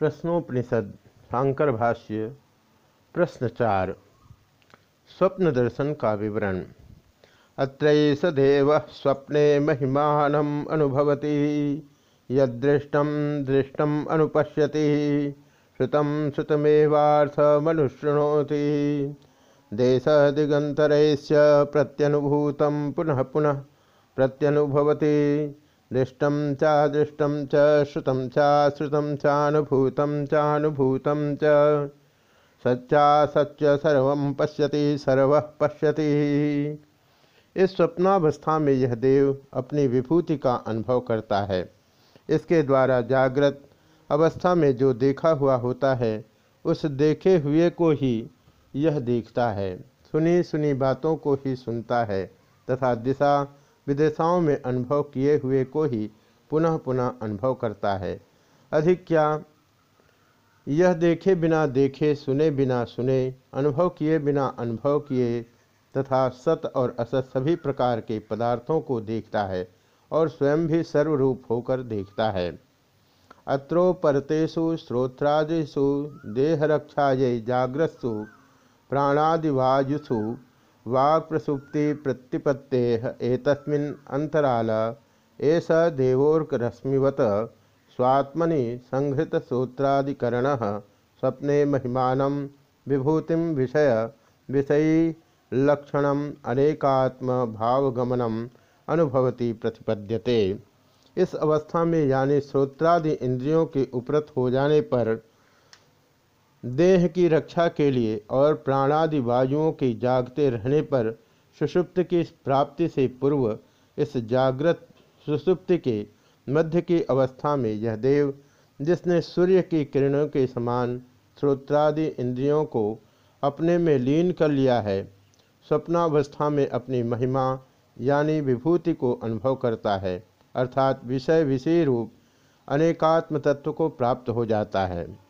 प्रश्नोपनिषद शांकर भाष्य प्रश्न चार स्वप्न दर्शन का विवरण। अत्र देव स्वप्ने महिमान अनुभवती यदृष्टम दृष्टम अनुपश्यति, श्रुतम श्रुतमेवार्थमनुशृणोति देश दिगंतर प्रत्यनुभूत पुनः पुनः प्रत्यनुभवती। दृष्टम चा दृष्टम च श्रुतम चा श्रुतम चानुभूतम च। सच्चा सच्च सर्व पश्यति सर्व पश्यति। इस स्वप्नावस्था में यह देव अपनी विभूति का अनुभव करता है। इसके द्वारा जागृत अवस्था में जो देखा हुआ होता है, उस देखे हुए को ही यह देखता है। सुनी सुनी बातों को ही सुनता है, तथा दिशा विदेशाओं में अनुभव किए हुए को ही पुनः पुनः अनुभव करता है। अधिक क्या? यह देखे बिना देखे, सुने बिना सुने, अनुभव किए बिना अनुभव किए तथा सत और असत सभी प्रकार के पदार्थों को देखता है और स्वयं भी सर्वरूप होकर देखता है। अत्रो अत्रोपरतेषु श्रोत्रादिषु देहरक्षायै जाग्रत्सु प्राणादिवायुषु वाक् प्रसुप्ति प्रतिपत्ते एतस्मिन् अंतराल, एष देवोर्करश्मिवत स्वात्मनि संहृतसूत्रादिकरण स्वप्ने महिमान विभूति विषय विषयीलक्षण अनेकात्म भावगमनम अनुभवती प्रतिपद्यते। इस अवस्था में यानी श्रोत्रादि इंद्रियों के उपरत हो जाने पर देह की रक्षा के लिए और प्राणादि वायुओं के जागते रहने पर सुषुप्त की प्राप्ति से पूर्व इस जागृत सुषुप्ति के मध्य की अवस्था में यह देव, जिसने सूर्य की किरणों के समान श्रोत्रादि इंद्रियों को अपने में लीन कर लिया है, स्वप्नावस्था में अपनी महिमा यानी विभूति को अनुभव करता है, अर्थात विषय विषय रूप अनेकात्म तत्व को प्राप्त हो जाता है।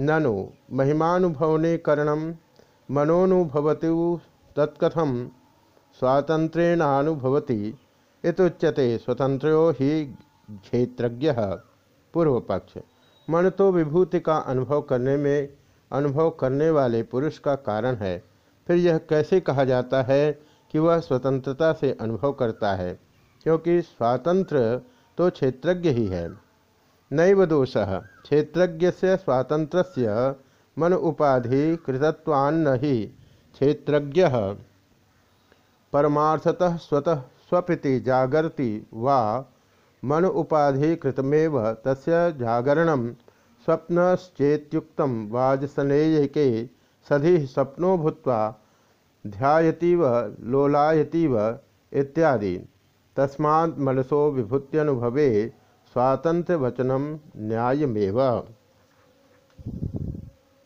ननु महिमानुभवने करणम मनोनुभवती तत्कथम स्वातंत्रेणानुभवती इतुच्यते स्वतंत्रो ही क्षेत्रज्ञ। पूर्व पक्ष मन तो विभूति का अनुभव करने में अनुभव करने वाले पुरुष का कारण है। फिर यह कैसे कहा जाता है कि वह स्वतंत्रता से अनुभव करता है? क्योंकि स्वातंत्र तो क्षेत्रज्ञ ही है। नैव दोष। क्षेत्रज्ञ स्वातंत्र मन उपाधि कृतत्वान्न ही क्षेत्रज्ञ परमार्थतः स्वतः स्वप्रति जागर्ति वा मन उपाधि कृतमेव तस्य जागरण स्वप्नश्चेत्युक्त वाजसनेयके सधि स्वप्नो भूत्वा ध्यायतीव, लोलायतीव इत्यादि। तस्मात् मनसो विभूत्यनुभवे स्वातंत्र वचनम न्यायमेव।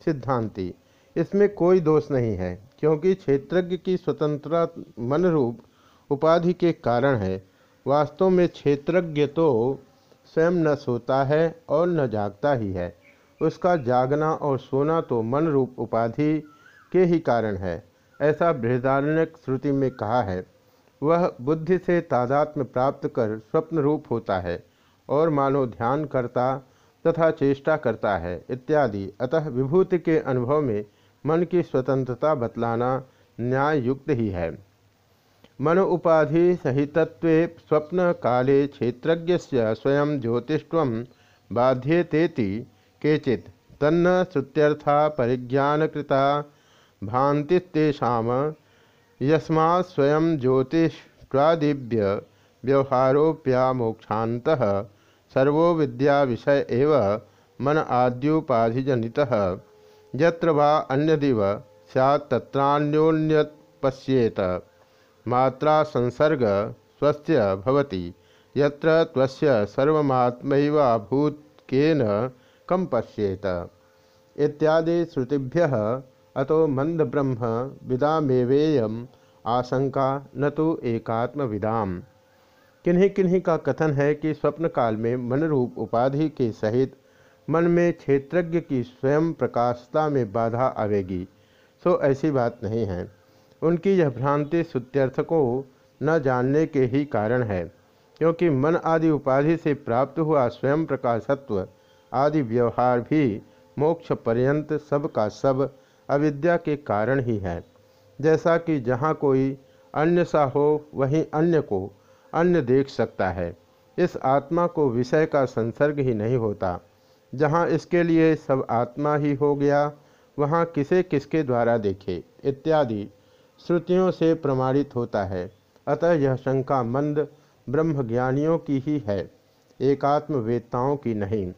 सिद्धांति, इसमें कोई दोष नहीं है, क्योंकि क्षेत्रज्ञ की स्वतंत्रता मन रूप उपाधि के कारण है। वास्तव में क्षेत्रज्ञ तो स्वयं न सोता है और न जागता ही है। उसका जागना और सोना तो मन रूप उपाधि के ही कारण है, ऐसा बृहदारण्य श्रुति में कहा है। वह बुद्धि से तादात्म्य प्राप्त कर स्वप्न रूप होता है। और मानो ध्यान करता तथा चेष्टा करता है, इत्यादि। अतः विभूति के अनुभव में मन की स्वतंत्रता बतलाना न्याय युक्त ही है। मन उपाधि सहितत्व स्वप्न काले क्षेत्रज्ञ स्वयं ज्योतिष्व बाध्येतेति केचित। तन्न श्रुत्यर्था परिज्ञानकृता भांतिस्तेषा यस्मा स्वयं ज्योतिष्वादिव्य व्यवहारोप्या मोक्षात सर्वो विद्या विषय एव मन आद्योपाधिजनित। यत्र वा अन्यदिव पश्येत मात्रा संसर्ग स्वस्य भवति। यत्र त्वस्य कम पश्येत। इत्यादि श्रुतिभ्य अतो मंद ब्रह्म विदामेवेयम आशंका न तो एकात्म विदाम किन्हीं किन्हीं का कथन है कि स्वप्न काल में मन रूप उपाधि के सहित मन में क्षेत्रज्ञ की स्वयं प्रकाशता में बाधा आवेगी। सो ऐसी बात नहीं है। उनकी यह भ्रांति सुत्यर्थ को न जानने के ही कारण है, क्योंकि मन आदि उपाधि से प्राप्त हुआ स्वयं प्रकाशत्व आदि व्यवहार भी मोक्ष पर्यंत सब का सब अविद्या के कारण ही है। जैसा कि जहाँ कोई अन्य सा हो, वहीं अन्य को अन्य देख सकता है। इस आत्मा को विषय का संसर्ग ही नहीं होता। जहाँ इसके लिए सब आत्मा ही हो गया, वहाँ किसे किसके द्वारा देखे? इत्यादि श्रुतियों से प्रमाणित होता है। अतः यह शंका मंद ब्रह्मज्ञानियों की ही है। एकात्म वेत्ताओं की नहीं।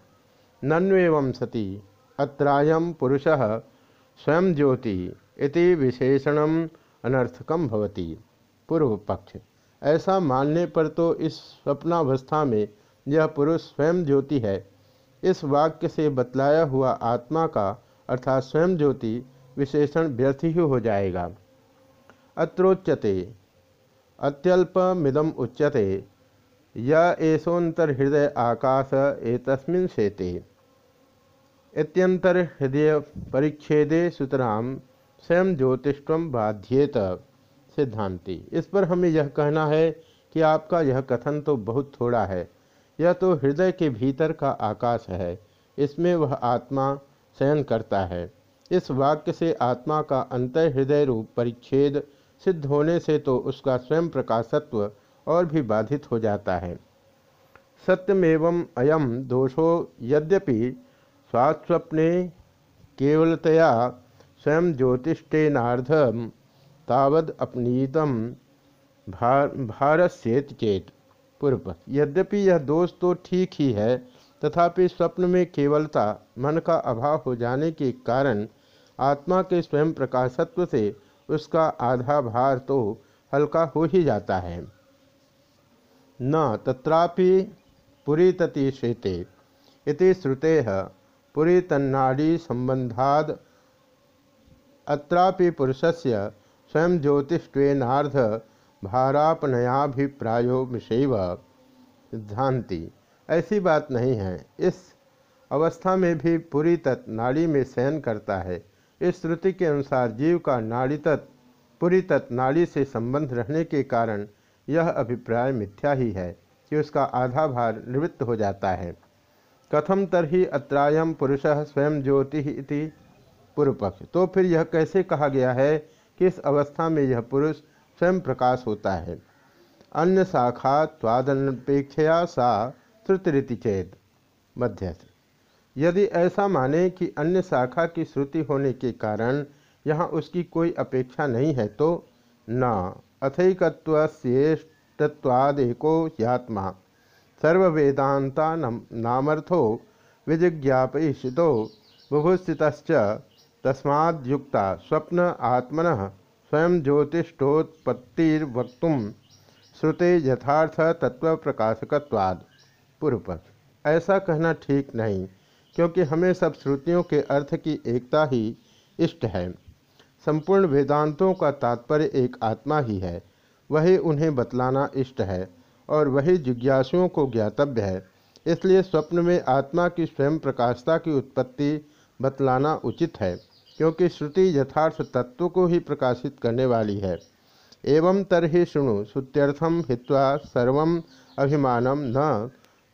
नन्वेवं सती अत्रायम पुरुष, स्वयं ज्योति, इति विशेषण अनर्थकम भवती। पूर्व पक्ष ऐसा मानने पर तो इस स्वप्नावस्था में यह पुरुष स्वयं ज्योति है। इस वाक्य से बतलाया हुआ आत्मा का अर्थात स्वयं ज्योति विशेषण व्यर्थ ही हो जाएगा। अत्रोच्यते, अत्यल्पमिदम उच्यते येषोन्तर्हृदय आकाश एतस्मिन् शेते। इत्यंतर हृदय परिच्छेदे सुतराम स्वयं ज्योतिष्व बाध्येत। सिद्धांति। इस पर हमें यह कहना है कि आपका यह कथन तो बहुत थोड़ा है। यह तो हृदय के भीतर का आकाश है। इसमें वह आत्मा शयन करता है। इस वाक्य से आत्मा का अंत हृदय रूप परिच्छेद सिद्ध होने से तो उसका स्वयं प्रकाशत्व और भी बाधित हो जाता है। सत्यमेव अयम दोषो यद्यपि स्वास्वप्ने केवलतया स्वयं ज्योतिष्टेनार्धम तावद अपनीतम भार, भारस्येत चेत। पूर्व, यद्यपि यह दोष तो ठीक ही है, तथापि स्वप्न में केवलता, मन का अभाव हो जाने के कारण आत्मा के स्वयं प्रकाशत्व से उसका आधा भार तो हल्का हो ही जाता है। न तत्रापि पुरी तति श्वेते इति श्रुते पुरी तन्नाड़ी संबंधाद। अत्रापि पुरुषस्य स्वयं ज्योतिष्वेनार्ध भारापनयाभिप्रायो विषैव सिद्धांति ऐसी बात नहीं है। इस अवस्था में भी पूरी तत्व नाड़ी में शयन करता है। इस श्रुति के अनुसार जीव का नाड़ी तत्व पूरी तत्व नाड़ी से संबंध रहने के कारण यह अभिप्राय मिथ्या ही है कि उसका आधा भार निवृत्त हो जाता है। कथम तरही अत्रायम पुरुष स्वयं ज्योति इति पूर्व तो फिर यह कैसे कहा गया है कि इस अवस्था में यह पुरुष स्वयं प्रकाश होता है? अन्य शाखा स्वादनपेक्षया सा श्रुतिरिति चेत। मध्यस्थ। यदि ऐसा माने कि अन्य शाखा की श्रुति होने के कारण यहाँ उसकी कोई अपेक्षा नहीं है तो न। अथैकत्वेष्टत्वादेको यात्मा। सर्वेदाता नामर्थो विजिज्ञापयिषितो बुभुस्थित तस्माद्युक्ता स्वप्न आत्मन स्वयं ज्योतिषोत्पत्तिर्वक्त श्रुते यथार्थ तत्व प्रकाशकवाद पूर्व पक्ष ऐसा कहना ठीक नहीं, क्योंकि हमें सब श्रुतियों के अर्थ की एकता ही इष्ट है। संपूर्ण वेदांतों का तात्पर्य एक आत्मा ही है, वही उन्हें बतलाना इष्ट है, और वही जिज्ञासुओं को ज्ञातव्य है। इसलिए स्वप्न में आत्मा की स्वयं प्रकाशता की उत्पत्ति बतलाना उचित है। क्योंकि श्रुति यथार्थ तत्व को ही प्रकाशित करने वाली है। एवं तरही शुणु श्रुत्यर्थम हित्वा सर्व अभिमानम न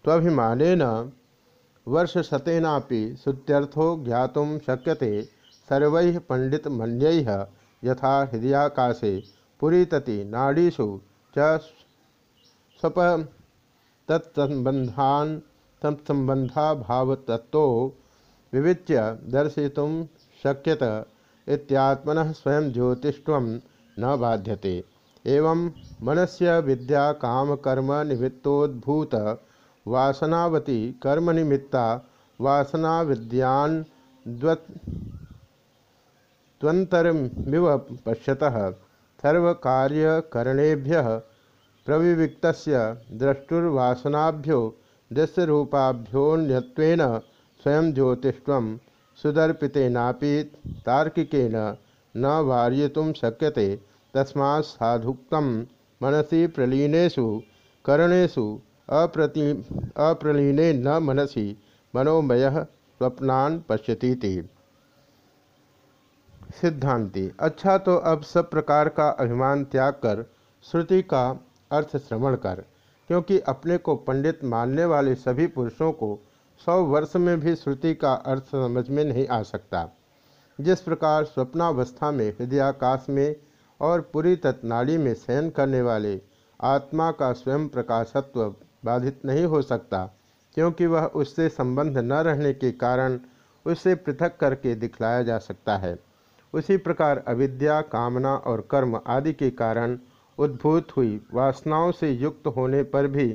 त्वभिमान वर्षशतेनापि श्रुत्यर्थो ज्ञात शक्यते सर्व पंडित मल्य यथा हृदयाकाशे पुरीतति नाड़ीषु च स्वप तत्संबंधान तत्संबंधाभावतत्व विविच्य दर्शितुं शक्यत इत्यात्मन स्वयं ज्योतिष्व न बाध्यते। एवं मनस्य विद्या काम कर्म निमित्तोद्भूत, वासनावती कर्म निमित्ता वासना विद्यान द्वंतरमिव पश्यतः। सर्वकार्यकरणेभ्य प्रविविक्त द्रष्टुर्वासनाभ्यो दृश्यरूपाभ्योन्यत्वेन स्वयं ज्योतिष्व सुदर्पितेनापि तार्किकेन न वार्यितुं शक्यते। तस्मा साधुक्त मनसी प्रलीनेशु करणेशु अप्रति, अप्रलीने न मनसी, मनोमय स्वप्नान पश्यती सिद्धांति अच्छा तो अब सब प्रकार का अभिमान त्याग कर, श्रुति का अर्थ श्रवण कर, क्योंकि अपने को पंडित मानने वाले सभी पुरुषों को सौ वर्ष में भी श्रुति का अर्थ समझ में नहीं आ सकता। जिस प्रकार स्वप्नावस्था में, हृदयाकाश में और पूरी तत्नाड़ी में शयन करने वाले आत्मा का स्वयं प्रकाशत्व बाधित नहीं हो सकता, क्योंकि वह उससे संबंध न रहने के कारण उससे पृथक करके दिखलाया जा सकता है। उसी प्रकार अविद्या, कामना और कर्म आदि के कारण उद्भूत हुई वासनाओं से युक्त होने पर भी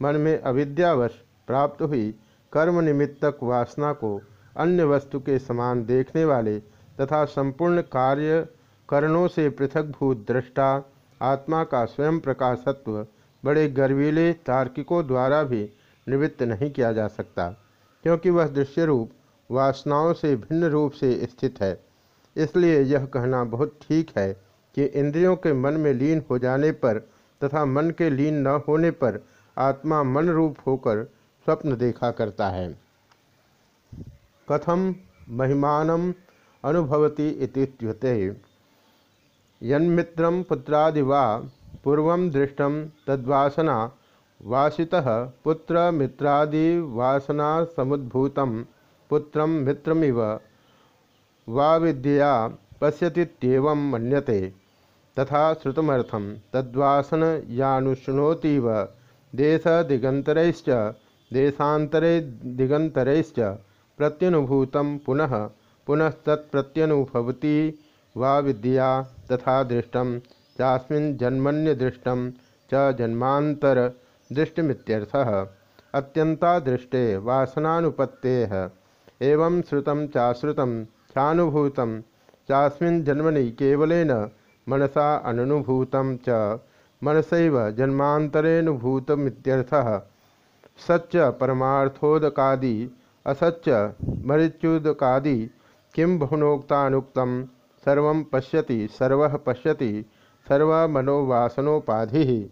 मन में अविद्यावश प्राप्त हुई कर्म निमित्तक वासना को अन्य वस्तु के समान देखने वाले तथा संपूर्ण कार्य करणों से पृथकभूत दृष्टा, आत्मा का स्वयं प्रकाशत्व बड़े गर्वीले तार्किकों द्वारा भी निवृत्त नहीं किया जा सकता, क्योंकि वह दृश्य रूप वासनाओं से भिन्न रूप से स्थित है। इसलिए यह कहना बहुत ठीक है कि इंद्रियों के मन में लीन हो जाने पर तथा मन के लीन न होने पर आत्मा मन रूप होकर स्वप्न देखा करता है। कथम महिमान अनुभवती इत्युते यन्मित्रं पुत्रादि वा पूर्व दृष्ट तद्वासना वासितः पुत्र मित्रादिवासना समुद्भूत पुत्र मित्रमिव वा विद्या पश्यतीव मन्यते। तथा श्रुतमर्थम तद्वासन यानुशृणोतीव देश दिगंतरैश्च देशांतरे दिगंतरैश्च प्रत्यनुभूत पुनः, पुनस्तत्प्रत्यनुभवती वा विद्या तथा दृष्ट, चास्मिन् जन्मन्य दृष्ट च जन्मांतर दृष्टिमित्यर्थः अत्यंतादृष्टे वासनानुपत्ते, एवं श्रुतं चाश्रुतं चानुभूतं, चास्मिन् जन्मनि केवलेन मनसा अनुभूतं च, मनसैव जन्मांतरेनुभूतमित्यर्थः सच्च परमार्थोदकादि, असच्च मृत्युदकादि किं बहुनोक्तानुक्तम सर्व पश्यति सर्व पश्यति, सर्वमनोवासनोपाधि।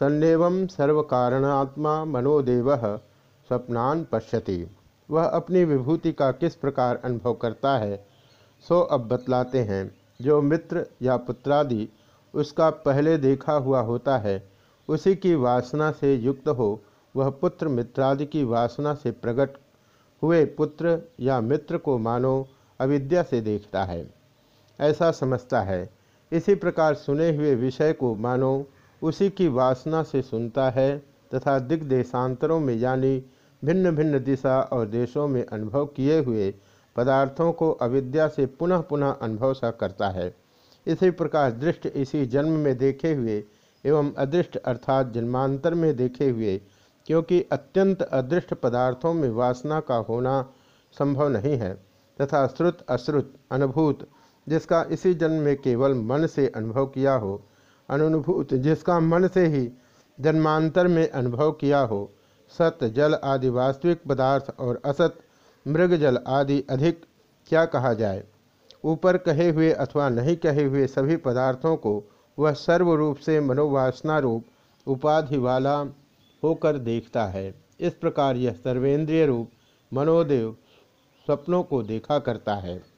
सन्नेव सर्वकारणात्मा मनोदेव, स्वप्नान पश्यति। वह अपनी विभूति का किस प्रकार अनुभव करता है, सो अब बतलाते हैं। जो मित्र या पुत्रादि उसका पहले देखा हुआ होता है, उसी की वासना से युक्त हो वह पुत्र मित्रादि की वासना से प्रकट हुए पुत्र या मित्र को मानो अविद्या से देखता है। ऐसा समझता है। इसी प्रकार सुने हुए विषय को मानो उसी की वासना से सुनता है तथा दिग्देशांतरों में यानी भिन्न भिन्न दिशा और देशों में अनुभव किए हुए पदार्थों को अविद्या से पुनः पुनः अनुभव सा करता है। इसी प्रकार दृष्ट इसी जन्म में देखे हुए एवं अदृष्ट अर्थात जन्मांतर में देखे हुए क्योंकि अत्यंत अदृष्ट पदार्थों में वासना का होना संभव नहीं है, तथा श्रुत अश्रुत, अनुभूत, जिसका इसी जन्म में केवल मन से अनुभव किया हो, अनुभूत, जिसका मन से ही जन्मांतर में अनुभव किया हो, सत, जल आदि वास्तविक पदार्थ और असत, मृग जल आदि अधिक क्या कहा जाए? ऊपर कहे हुए अथवा नहीं कहे हुए सभी पदार्थों को वह सर्वरूप से मनोवासना रूप उपाधि वाला होकर देखता है। इस प्रकार यह सर्वेंद्रिय रूप मनोदेव स्वप्नों को देखा करता है।